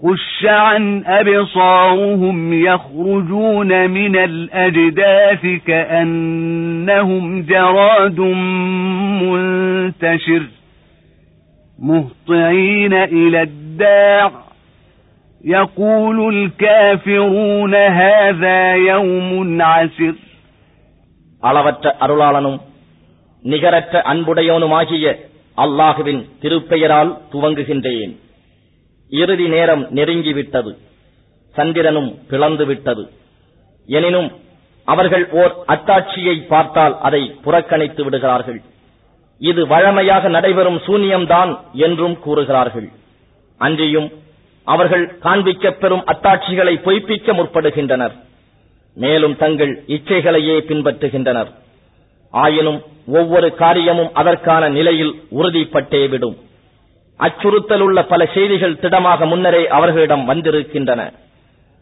خش عن أبصارهم يخرجون من الأجداث كأنهم جراد منتشر مهطعين إلى الداع يقول الكافرون هذا يوم عسر அளவற்ற அருளாளனும் நிகரற்ற அன்புடையவனுமாகிய அல்லாஹுவின் திருப்பெயரால் துவங்குகின்றேன் இறுதி நேரம் நெருங்கிவிட்டது. சந்திரனும் பிளந்து விட்டது எனினும் அவர்கள் ஓர் அத்தாட்சியை பார்த்தால் அதை புறக்கணித்து விடுகிறார்கள். இது வழமையாக நடைபெறும் சூன்யம்தான் என்றும் கூறுகிறார்கள். அன்றியும் அவர்கள் காண்பிக்கப் பெறும் அத்தாட்சிகளை பொய்ப்பிக்க முற்படுகின்றனர். மேலும் தங்கள் இச்சைகளையே பின்பற்றுகின்றனர். ஆயினும் ஒவ்வொரு காரியமும் அதற்கான நிலையில் உறுதிப்பட்டே விடும். அச்சுறுத்தல் உள்ள பல செய்திகள் திடமாக முன்னரே அவர்களிடம் வந்திருக்கின்றன.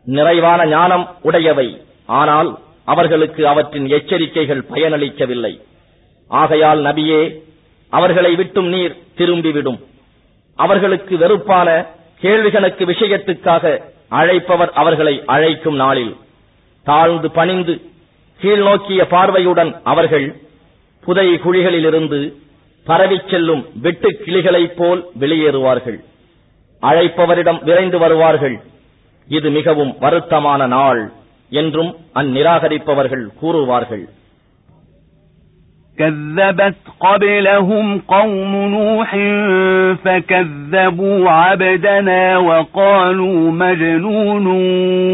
நிறைவான ஞானம் உடையவை. ஆனால் அவர்களுக்கு அவற்றின் எச்சரிக்கைகள் பயனளிக்கவில்லை. ஆகையால் நபியே அவர்களை விட்டும் நீர் திரும்பிவிடும். அவர்களுக்கு வெறுப்பான கேள்விகளுக்கு விஷயத்துக்காக அழைப்பவர் அவர்களை அழைக்கும் நாளில். தாழ்ந்து பணிந்து கீழ்நோக்கிய பார்வையுடன் அவர்கள் புதை குழிகளிலிருந்து பரவிச் செல்லும் வெட்டு கிளிகளைப் போல் வெளியேறுவார்கள் அழைப்பவரிடம் விரைந்து வருவார்கள் இது மிகவும் வருத்தமான நாள் என்றும் அந்நிராகரிப்பவர்கள் கூறுவார்கள் كذبت قبلهم قوم نوح فكذبوا عبدنا وقالوا مجنون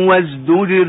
وازدجر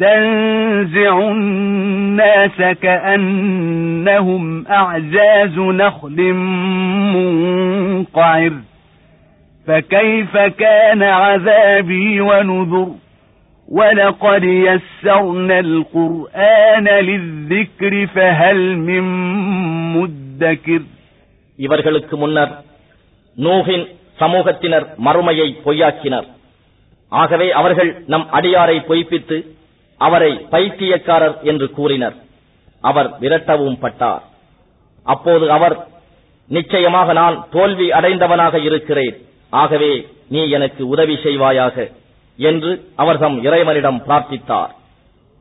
تنزع الناس كأنهم أعجاز نخل منقعر فكيف كان عذابي ونذر ولقد يسرنا القرآن للذكر فهل من مدكر இவர்களுக்கு முன்னர் நூகின் சமூகத்தினர் மறுமையை பொய்யாக்கினர் ஆகவே அவர்கள் நம் அடியாரை பொய்ப்பித்து அவரை பைத்தியக்காரர் என்று கூறினர். அவர் விரட்டவும் பட்டார். அப்போது அவர் நிச்சயமாக நான் தோல்வி அடைந்தவனாக இருக்கிறேன். ஆகவே நீ எனக்கு உதவி செய்வாயாக என்று அவர் தம் இறைவனிடம் பிரார்த்தித்தார்.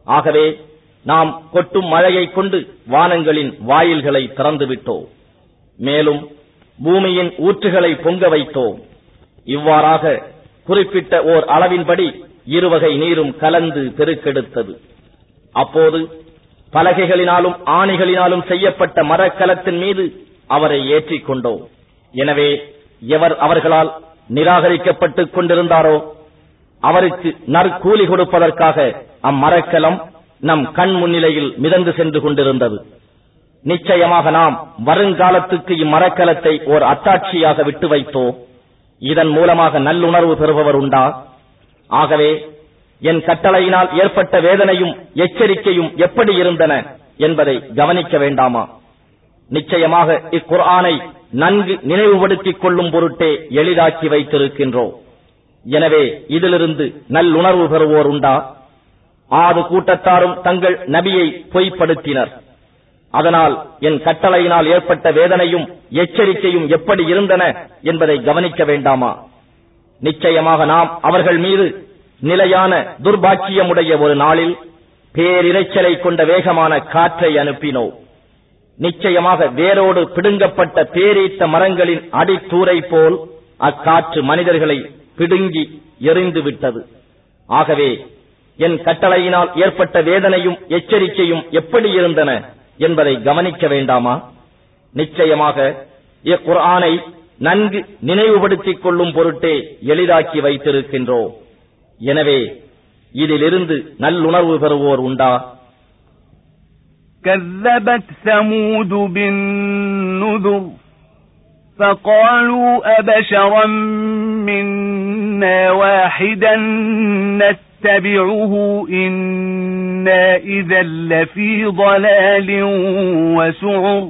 ஆகவே நாம் கொட்டும் மழையைக் கொண்டு வானங்களின் வாயில்களை திறந்துவிட்டோம் மேலும் பூமியின் ஊற்றுகளை பொங்க வைத்தோம். இவ்வாறாக குறிப்பிட்ட ஓர் அளவின்படி இருவகை நீரும் கலந்து பெருக்கெடுத்தது. அப்போது பலகைகளினாலும் ஆணிகளினாலும் செய்யப்பட்ட மரக்கலத்தின் மீது அவரை ஏற்றிக் கொண்டோம். எனவே எவர் அவர்களால் நிராகரிக்கப்பட்டுக் கொண்டிருந்தாரோ அவருக்கு நற்கூலி கொடுப்பதற்காக அம்மரக்கலம் நம் கண் முன்னிலையில் மிதந்து சென்று கொண்டிருந்தது. நிச்சயமாக நாம் வருங்காலத்துக்கு இம்மரக்கலத்தை ஓர் அத்தாட்சியாக விட்டு வைத்தோம். இதன் மூலமாக நல்லுணர்வு பெறுபவர் உண்டா ஆகவே என் கட்டளையினால் ஏற்பட்ட வேதனையும் எச்சரிக்கையும் எப்படி இருந்தன என்பதை கவனிக்க வேண்டாமா? நிச்சயமாக இக்குர்ஆனை நன்கு நினைவுபடுத்திக் கொள்ளும் பொருட்டே எளிதாக்கி வைத்திருக்கின்றோம். எனவே இதிலிருந்து நல்லுணர்வு பெறுவோர் உண்டா ஆறு கூட்டத்தாரும் தங்கள் நபியை பொய்ப்படுத்தினர். அதனால் என் கட்டளையினால் ஏற்பட்ட வேதனையும் எச்சரிக்கையும் எப்படி இருந்தன என்பதை கவனிக்க வேண்டாமா? நிச்சயமாக நாம் அவர்கள் மீது நிலையான துர்பாக்கியமுடைய ஒரு நாளில் பேரிரைச்சலை கொண்ட வேகமான காற்றை அனுப்பினோம். நிச்சயமாக வேரோடு பிடுங்கப்பட்ட பேரீத்த மரங்களின் அடித்தூரை போல் அக்காற்று மனிதர்களை பிடுங்கி எறிந்து விட்டது. ஆகவே என் கட்டளையினால் ஏற்பட்ட வேதனையும் எச்சரிக்கையும் எப்படி இருந்தன என்பதை கவனிக்க வேண்டாமா? நிச்சயமாக இக்குர்ஆனை நன்கு நினைவுபடுத்திக் கொள்ளும் பொருட்டே எளிதாக்கி வைத்திருக்கின்றோம் எனவே இதிலிருந்து நல்லுணர்வு பெறுவோர் உண்டா كذبت ثمود بالنذر فقالوا أبشرا منا واحدا نتبعه إنا إذا لفي ضلال وسعر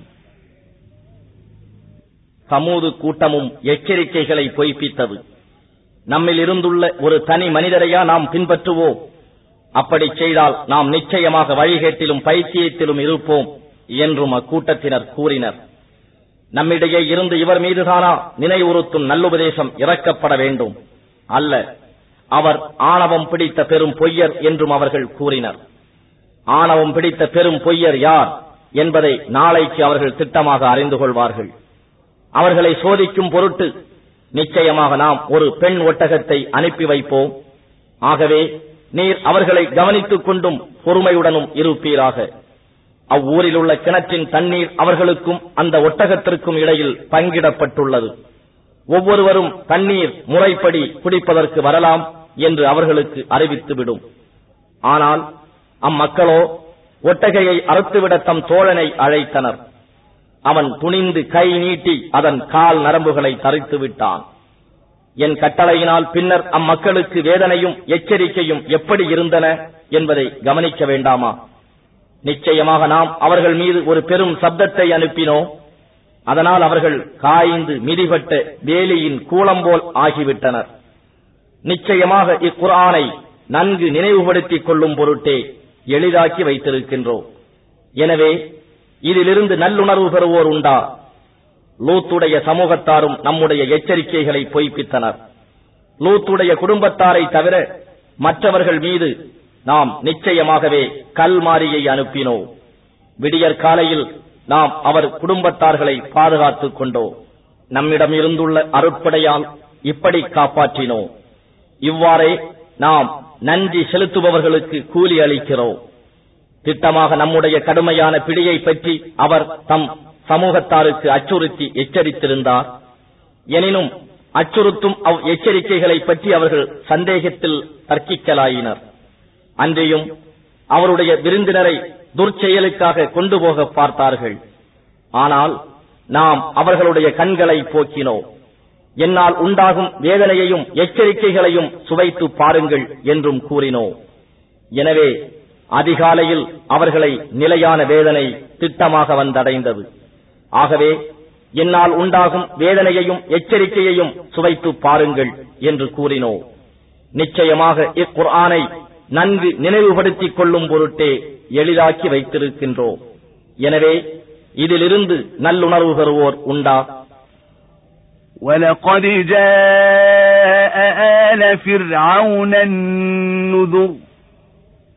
சமூது கூட்டமும் எச்சரிக்கைகளை பொய்ப்பித்தது. நம்மில் இருந்துள்ள ஒரு தனி மனிதரையா நாம் பின்பற்றுவோம். அப்படி செய்தால் நாம் நிச்சயமாக வழிகேட்டிலும் பைத்தியத்திலும் இருப்போம் என்றும் அக்கூட்டத்தினர் கூறினர். நம்மிடையே இருந்து இவர் மீதுதானா நினைவுறுத்தும் நல்லுபதேசம் இறக்கப்பட வேண்டும். அல்ல அவர் ஆணவம் பிடித்த பெரும் பொய்யர் என்றும் அவர்கள் கூறினர். ஆணவம் பிடித்த பெரும் பொய்யர் யார் என்பதை நாளைக்கு அவர்கள் திட்டமாக அறிந்து கொள்வார்கள். அவர்களை சோதிக்கும் பொருட்டு நிச்சயமாக நாம் ஒரு பெண் ஒட்டகத்தை அனுப்பி வைப்போம். ஆகவே நீர் அவர்களை கவனித்துக் கொண்டும் பொறுமையுடனும் இருப்பீராக. அவ்வூரில் உள்ள கிணற்றின் தண்ணீர் அவர்களுக்கும் அந்த ஒட்டகத்திற்கும் இடையில் பங்கிடப்பட்டுள்ளது. ஒவ்வொருவரும் தண்ணீர் முறைப்படி குடிப்பதற்கு வரலாம் என்று அவர்களுக்கு அறிவித்துவிடும். ஆனால் அம்மக்களோ ஒட்டகையை அறுத்துவிட தம் தோழனை அழைத்தனர். அவன் துணிந்து கை நீட்டி அதன் கால் நரம்புகளை தரித்து விட்டான். என் கட்டளையினால் பின்னர் அம்மக்களுக்கு வேதனையும் எச்சரிக்கையும் எப்படி இருந்தன என்பதை கவனிக்க வேண்டாமா? நிச்சயமாக நாம் அவர்கள் மீது ஒரு பெரும் சப்தத்தை அனுப்பினோம். அதனால் அவர்கள் காய்ந்து மிதிபட்ட வேலியின் கூளம்போல் ஆகிவிட்டனர். நிச்சயமாக இக்குரானை நன்கு நினைவுபடுத்திக் கொள்ளும் பொருட்டே எளிதாக்கி வைத்திருக்கின்றோம். எனவே இதிலிருந்து நல்லுணர்வு பெறுவோர் உண்டா? லூத்துடைய சமூகத்தாரும் நம்முடைய எச்சரிக்கைகளை பொய்ப்பித்தனர். லூத்துடைய குடும்பத்தாரை தவிர மற்றவர்கள் மீது நாம் நிச்சயமாகவே கல்மாரியை அனுப்பினோம். விடியற் காலையில் நாம் அவர் குடும்பத்தார்களை பாதுகாத்துக் கொண்டோம். நம்மிடம் இருந்துள்ள அருட்படையால் இப்படி காப்பாற்றினோம். இவ்வாறே நாம் நன்றி செலுத்துபவர்களுக்கு கூலி அளிக்கிறோம். திட்டமாக நம்முடைய கடுமையான பிடியை பற்றி அவர் தம் சமூகத்தாருக்கு அச்சுறுத்தி எச்சரித்திருந்தார். எனினும் அச்சுறுத்தும் அவ் எச்சரிக்கைகளை பற்றி அவர்கள் சந்தேகத்தில் தர்க்கிக்கலாயினர். அன்றையும் அவருடைய விருந்தினரை துர்ச்செயலுக்காக கொண்டு போக பார்த்தார்கள். ஆனால் நாம் அவர்களுடைய கண்களை போக்கினோம். என்னால் உண்டாகும் வேதனையையும் எச்சரிக்கைகளையும் சுவைத்து பாருங்கள் என்றும் கூறினோம். எனவே அதிகாலையில் அவர்களை நிலையான வேதனை திட்டமாக வந்தடைந்தது ஆகவே என்னால் உண்டாகும் வேதனையையும் எச்சரிக்கையையும் சுவைத்து பாருங்கள் என்று கூறினோம் நிச்சயமாக இக்குர்ஆனை நன்கு நினைவுபடுத்திக் கொள்ளும் பொருட்டே எளிதாக்கி வைத்திருக்கின்றோம் எனவே இதிலிருந்து நல்லுணர்வு பெறுவோர் உண்டா ولقد جاء آل فرعون النذر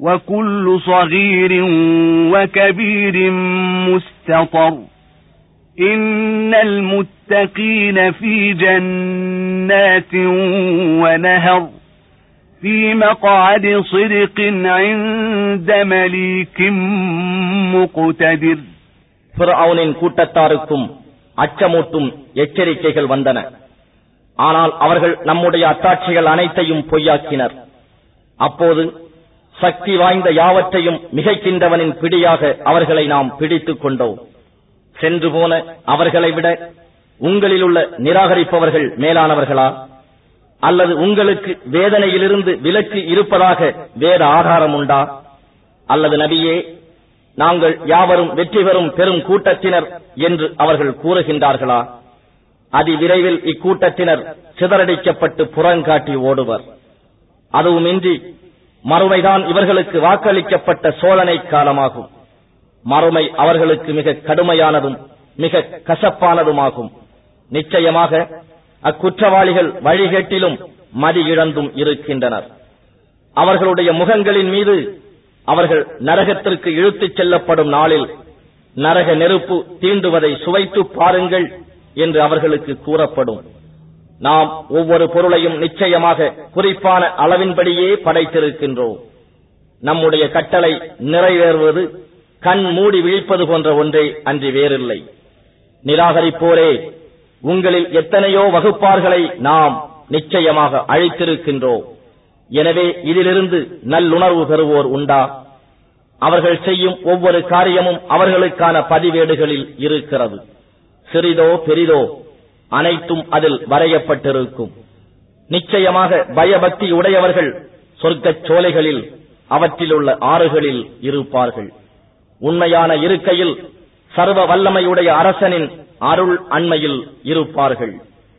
وكل صغير وكبير مستطر إن المتقين في جنات ونهر في مقعد صدق عند مليك مقتدر பிறவுனின் கூட்டத்தாருக்கும் அச்சமூட்டும் எச்சரிக்கைகள் வந்தன ஆனால் அவர்கள் நம்முடைய அத்தாட்சிகள் அனைத்தையும் பொய்யாக்கினர் அப்போது சக்தி வாய்ந்த யாவற்றையும் மிகைக்கின்றவனின் பிடியாக அவர்களை நாம் பிடித்துக் கொண்டோம். சென்று போன அவர்களை விட உங்களில் உள்ள நிராகரிப்பவர்கள் மேலானவர்களா? அல்லது உங்களுக்கு வேதனையிலிருந்து விலக்கு இருப்பதாக வேத ஆதாரம் உண்டா? அல்லது நபியே நாங்கள் யாவரும் வெற்றி பெறும் பெரும் கூட்டத்தினர் என்று அவர்கள் கூறுகின்றார்களா? அதிவிரைவில் இக்கூட்டத்தினர் சிதறடிக்கப்பட்டு புறங்காட்டி ஓடுவர். அதுவுமின்றி மறுமைதான் இவர்களுக்கு வாக்களிக்கப்பட்ட சோழனை காலமாகும். மறுமை அவர்களுக்கு மிக கடுமையானதும் மிக கசப்பானதுமாகும். நிச்சயமாக அக்குற்றவாளிகள் வழிகேட்டிலும் மதி இழந்தும் இருக்கின்றனர். அவர்களுடைய முகங்களின் மீது அவர்கள் நரகத்திற்கு இழுத்துச் செல்லப்படும் நாளில் நரக நெருப்பு தீண்டுவதை சுவைத்து பாருங்கள் என்று அவர்களுக்கு கூறப்படும். நாம் ஒவ்வொரு பொருளையும் நிச்சயமாக குறிப்பான அளவின்படியே படைத்திருக்கின்றோம். நம்முடைய கட்டளை நிறைவேறுவது கண் மூடி விழிப்பது போன்ற ஒன்றே அன்றி வேறில்லை. நிராகரிப்போரே உங்களில் எத்தனையோ வகுப்பார்களை நாம் நிச்சயமாக அழைத்திருக்கின்றோம். எனவே இதிலிருந்து நல்லுணர்வு பெறுவோர் உண்டா? அவர்கள் செய்யும் ஒவ்வொரு காரியமும் அவர்களுக்கான பதிவேடுகளில் இருக்கிறது. சிறிதோ பெரிதோ அனைத்தும் அதில் வரையப்பட்டிருக்கும். நிச்சயமாக பயபக்தி உடையவர்கள் சொர்க்கச் சோலைகளில் அவற்றிலுள்ள ஆறுகளில் இருப்பார்கள். உண்மையான இருக்கையில் சர்வ வல்லமையுடைய அரசனின் அருள் அண்மையில் இருப்பார்கள்.